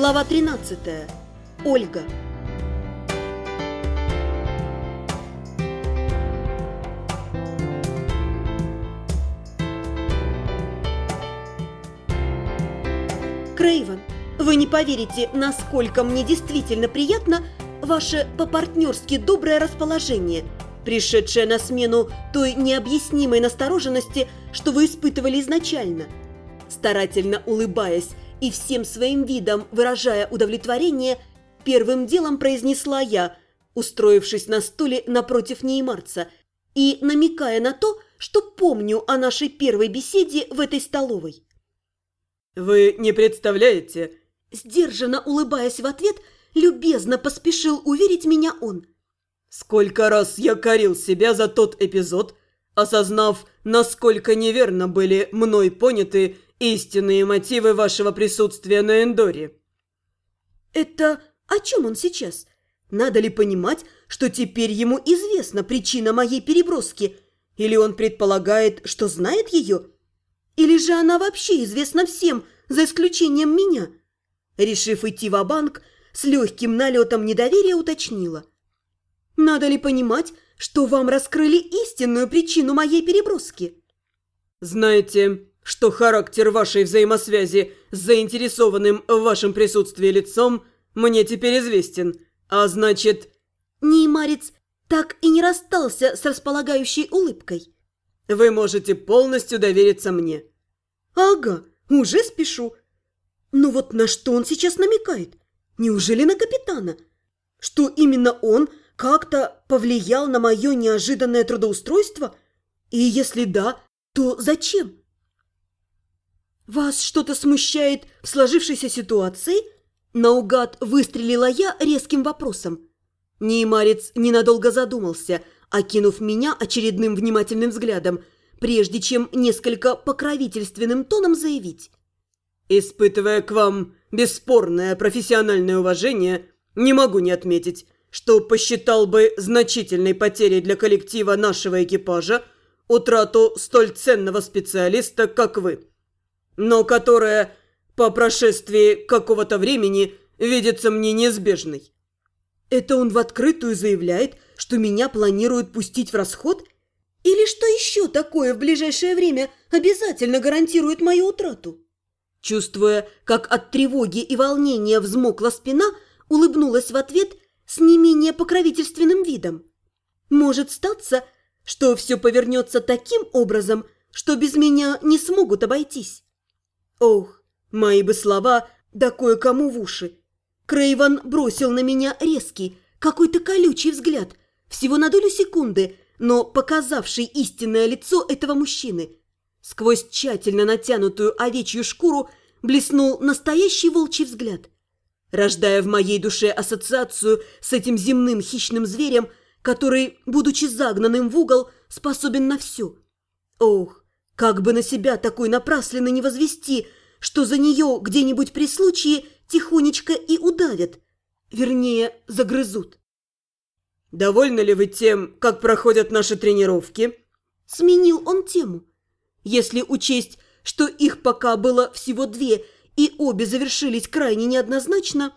Глава 13. Ольга. Крейвен, вы не поверите, насколько мне действительно приятно ваше по-партнерски доброе расположение, пришедшее на смену той необъяснимой настороженности, что вы испытывали изначально. Старательно улыбаясь и всем своим видом, выражая удовлетворение, первым делом произнесла я, устроившись на стуле напротив Неймарца и намекая на то, что помню о нашей первой беседе в этой столовой. «Вы не представляете...» Сдержанно улыбаясь в ответ, любезно поспешил уверить меня он. «Сколько раз я корил себя за тот эпизод, осознав, насколько неверно были мной поняты истинные мотивы вашего присутствия на Эндоре». «Это о чем он сейчас? Надо ли понимать, что теперь ему известна причина моей переброски? Или он предполагает, что знает ее? Или же она вообще известна всем, за исключением меня?» Решив идти в банк с легким налетом недоверия уточнила. «Надо ли понимать, что вам раскрыли истинную причину моей переброски?» «Знаете, что характер вашей взаимосвязи с заинтересованным в вашем присутствии лицом мне теперь известен, а значит...» Неймарец так и не расстался с располагающей улыбкой. «Вы можете полностью довериться мне». «Ага, уже спешу. Но вот на что он сейчас намекает? Неужели на капитана? Что именно он как-то повлиял на мое неожиданное трудоустройство? И если да, то зачем?» «Вас что-то смущает в сложившейся ситуации?» Наугад выстрелила я резким вопросом. Неймарец ненадолго задумался, окинув меня очередным внимательным взглядом, прежде чем несколько покровительственным тоном заявить. «Испытывая к вам бесспорное профессиональное уважение, не могу не отметить, что посчитал бы значительной потерей для коллектива нашего экипажа утрату столь ценного специалиста, как вы» но которая по прошествии какого-то времени видится мне неизбежной. Это он в открытую заявляет, что меня планируют пустить в расход? Или что еще такое в ближайшее время обязательно гарантирует мою утрату? Чувствуя, как от тревоги и волнения взмокла спина, улыбнулась в ответ с не менее покровительственным видом. Может статься, что все повернется таким образом, что без меня не смогут обойтись. Ох, мои бы слова, да кое-кому в уши. Крейван бросил на меня резкий, какой-то колючий взгляд, всего на долю секунды, но показавший истинное лицо этого мужчины. Сквозь тщательно натянутую овечью шкуру блеснул настоящий волчий взгляд, рождая в моей душе ассоциацию с этим земным хищным зверем, который, будучи загнанным в угол, способен на все. Ох, как бы на себя такой напрасленно не возвести, что за нее где-нибудь при случае тихонечко и удавят, вернее, загрызут. «Довольны ли вы тем, как проходят наши тренировки?» Сменил он тему. Если учесть, что их пока было всего две, и обе завершились крайне неоднозначно,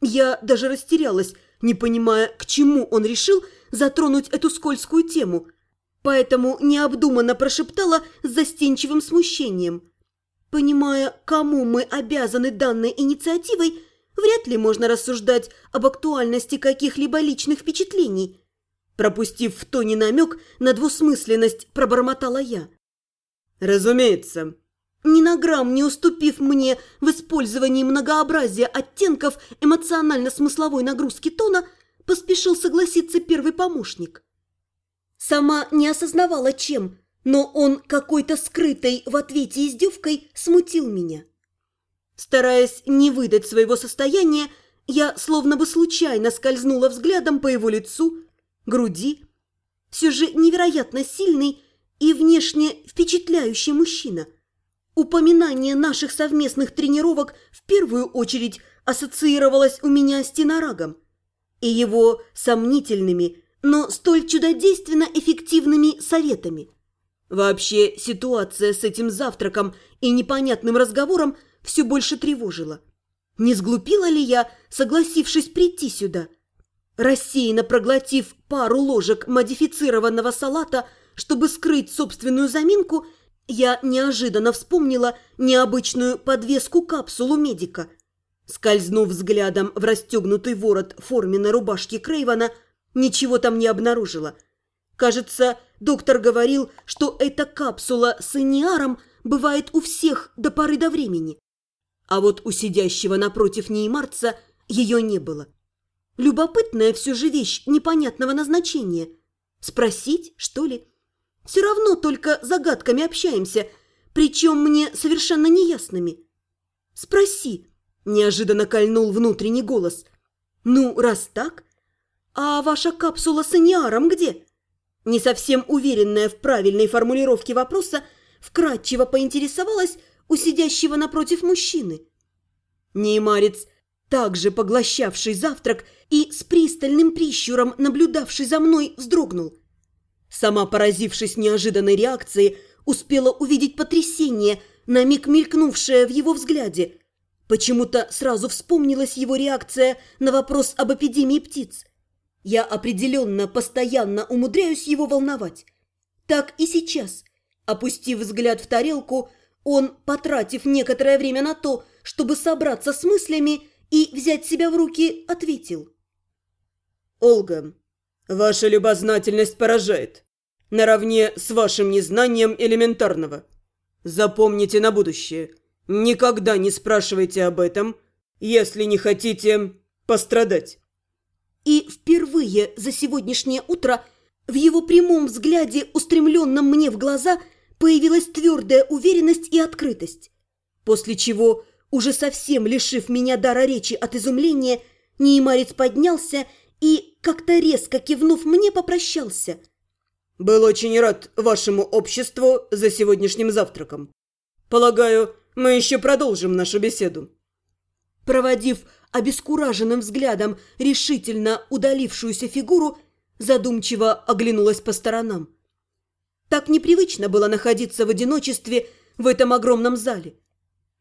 я даже растерялась, не понимая, к чему он решил затронуть эту скользкую тему – поэтому необдуманно прошептала с застенчивым смущением. Понимая, кому мы обязаны данной инициативой, вряд ли можно рассуждать об актуальности каких-либо личных впечатлений. Пропустив в тоне намек на двусмысленность, пробормотала я. «Разумеется». Ни на грамм не уступив мне в использовании многообразия оттенков эмоционально-смысловой нагрузки тона, поспешил согласиться первый помощник. Сама не осознавала, чем, но он какой-то скрытой в ответе издевкой смутил меня. Стараясь не выдать своего состояния, я словно бы случайно скользнула взглядом по его лицу, груди. Все же невероятно сильный и внешне впечатляющий мужчина. Упоминание наших совместных тренировок в первую очередь ассоциировалось у меня с Тенорагом и его сомнительными, но столь чудодейственно эффективными советами. Вообще, ситуация с этим завтраком и непонятным разговором все больше тревожила. Не сглупила ли я, согласившись прийти сюда? Рассеянно проглотив пару ложек модифицированного салата, чтобы скрыть собственную заминку, я неожиданно вспомнила необычную подвеску-капсулу медика. Скользнув взглядом в расстегнутый ворот форменной рубашки Крейвана, ничего там не обнаружила. Кажется, доктор говорил, что эта капсула с иниаром бывает у всех до поры до времени. А вот у сидящего напротив неймарца ее не было. Любопытная все же вещь непонятного назначения. Спросить, что ли? Все равно только загадками общаемся, причем мне совершенно неясными. «Спроси», – неожиданно кольнул внутренний голос. «Ну, раз так, а ваша капсула с аниаром где?» Не совсем уверенная в правильной формулировке вопроса, вкратчиво поинтересовалась у сидящего напротив мужчины. Неймарец, также поглощавший завтрак и с пристальным прищуром наблюдавший за мной, вздрогнул. Сама, поразившись неожиданной реакцией, успела увидеть потрясение, на миг мелькнувшее в его взгляде. Почему-то сразу вспомнилась его реакция на вопрос об эпидемии птиц. Я определенно постоянно умудряюсь его волновать. Так и сейчас, опустив взгляд в тарелку, он, потратив некоторое время на то, чтобы собраться с мыслями и взять себя в руки, ответил. «Олга, ваша любознательность поражает, наравне с вашим незнанием элементарного. Запомните на будущее, никогда не спрашивайте об этом, если не хотите пострадать». И впервые за сегодняшнее утро в его прямом взгляде, устремленном мне в глаза – появилась твердая уверенность и открытость. После чего, уже совсем лишив меня дара речи от изумления, Неймарец поднялся и, как-то резко кивнув мне, попрощался. «Был очень рад вашему обществу за сегодняшним завтраком. Полагаю, мы еще продолжим нашу беседу». Проводив обескураженным взглядом решительно удалившуюся фигуру, задумчиво оглянулась по сторонам. Так непривычно было находиться в одиночестве в этом огромном зале.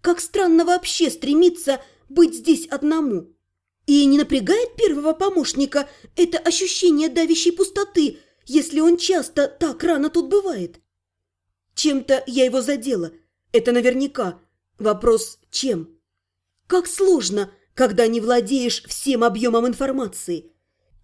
Как странно вообще стремиться быть здесь одному. И не напрягает первого помощника это ощущение давящей пустоты, если он часто так рано тут бывает. Чем-то я его задела, это наверняка. Вопрос «чем?». Как сложно, когда не владеешь всем объемом информации.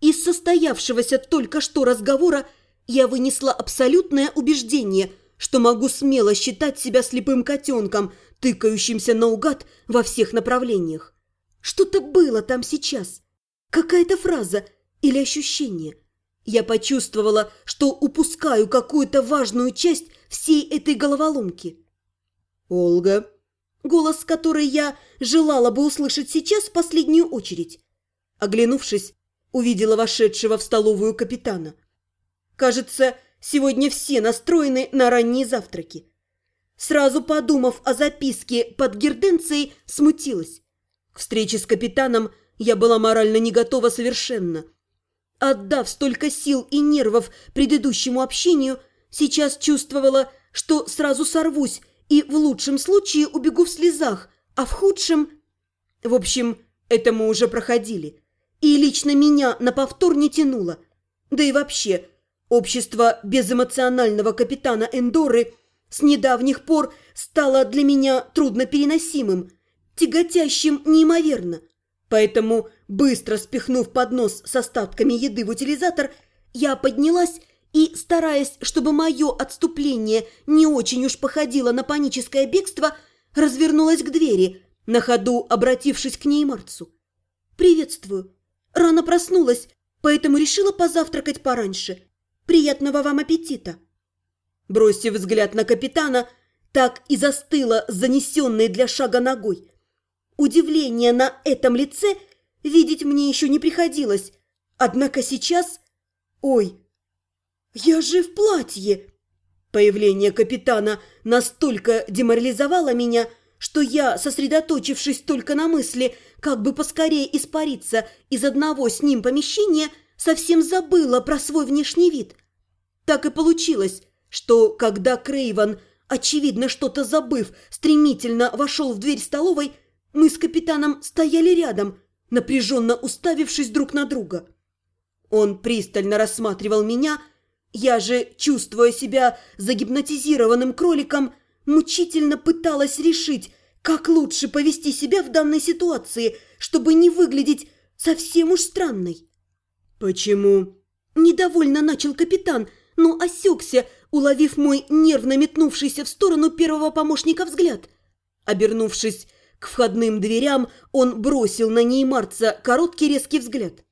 Из состоявшегося только что разговора – я вынесла абсолютное убеждение, что могу смело считать себя слепым котенком, тыкающимся наугад во всех направлениях. Что-то было там сейчас. Какая-то фраза или ощущение. Я почувствовала, что упускаю какую-то важную часть всей этой головоломки. «Олга», голос, который я желала бы услышать сейчас в последнюю очередь. Оглянувшись, увидела вошедшего в столовую капитана. Кажется, сегодня все настроены на ранние завтраки. Сразу подумав о записке под герденцией, смутилась. К встрече с капитаном я была морально не готова совершенно. Отдав столько сил и нервов предыдущему общению, сейчас чувствовала, что сразу сорвусь и в лучшем случае убегу в слезах, а в худшем... В общем, это мы уже проходили. И лично меня на повтор не тянуло. Да и вообще, Общество безэмоционального капитана Эндоры с недавних пор стало для меня труднопереносимым, тяготящим неимоверно. Поэтому, быстро спихнув поднос с остатками еды в утилизатор, я поднялась и, стараясь, чтобы мое отступление не очень уж походило на паническое бегство, развернулась к двери, на ходу обратившись к Неймарцу. «Приветствую. Рано проснулась, поэтому решила позавтракать пораньше. Приятного вам аппетита!» Бросив взгляд на капитана, так и застыла занесенной для шага ногой. Удивление на этом лице видеть мне еще не приходилось, однако сейчас... Ой, я же в платье! Появление капитана настолько деморализовало меня, что я, сосредоточившись только на мысли, как бы поскорее испариться из одного с ним помещения, совсем забыла про свой внешний вид. Так и получилось, что когда Крейван, очевидно что-то забыв, стремительно вошел в дверь столовой, Мы с капитаном стояли рядом, напряженно уставившись друг на друга. Он пристально рассматривал меня, я же, чувствуя себя загипнотизированным кроликом, мучительно пыталась решить, как лучше повести себя в данной ситуации, чтобы не выглядеть совсем уж странной. «Почему?» – недовольно начал капитан, но осекся, уловив мой нервно метнувшийся в сторону первого помощника взгляд. Обернувшись к входным дверям, он бросил на неймарца короткий резкий взгляд –